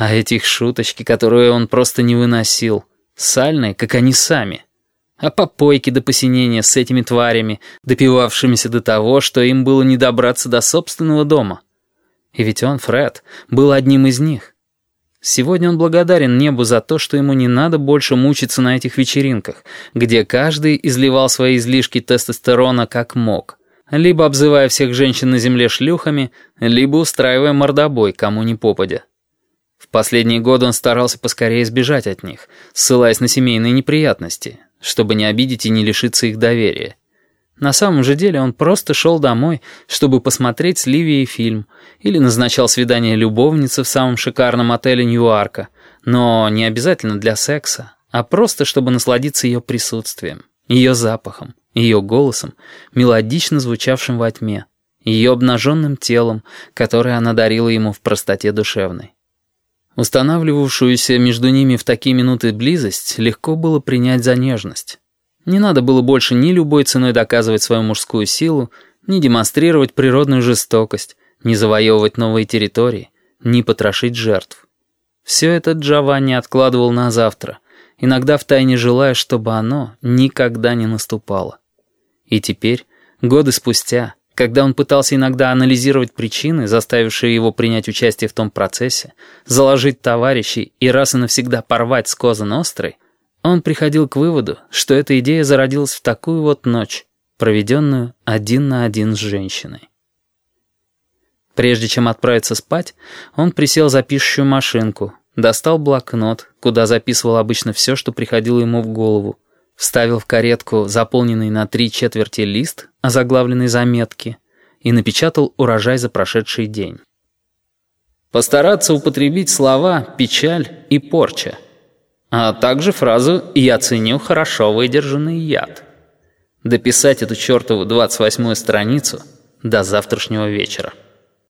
А эти их шуточки, которые он просто не выносил, сальные, как они сами. А попойки до посинения с этими тварями, допивавшимися до того, что им было не добраться до собственного дома. И ведь он, Фред, был одним из них. Сегодня он благодарен небу за то, что ему не надо больше мучиться на этих вечеринках, где каждый изливал свои излишки тестостерона как мог, либо обзывая всех женщин на земле шлюхами, либо устраивая мордобой, кому ни попадя. В последние годы он старался поскорее избежать от них, ссылаясь на семейные неприятности, чтобы не обидеть и не лишиться их доверия. На самом же деле он просто шел домой, чтобы посмотреть с Ливией фильм, или назначал свидание любовнице в самом шикарном отеле Ньюарка, но не обязательно для секса, а просто чтобы насладиться ее присутствием, ее запахом, ее голосом, мелодично звучавшим во тьме, ее обнаженным телом, которое она дарила ему в простоте душевной. Устанавливавшуюся между ними в такие минуты близость легко было принять за нежность. Не надо было больше ни любой ценой доказывать свою мужскую силу, ни демонстрировать природную жестокость, ни завоевывать новые территории, ни потрошить жертв. Все это Джованни откладывал на завтра, иногда втайне желая, чтобы оно никогда не наступало. И теперь, годы спустя, когда он пытался иногда анализировать причины, заставившие его принять участие в том процессе, заложить товарищей и раз и навсегда порвать с Коза Нострой, он приходил к выводу, что эта идея зародилась в такую вот ночь, проведенную один на один с женщиной. Прежде чем отправиться спать, он присел за пишущую машинку, достал блокнот, куда записывал обычно все, что приходило ему в голову, вставил в каретку заполненный на три четверти лист, озаглавленный заметки, и напечатал урожай за прошедший день. Постараться употребить слова «печаль» и «порча», а также фразу «я ценю хорошо выдержанный яд». Дописать эту чертову 28-ю страницу до завтрашнего вечера.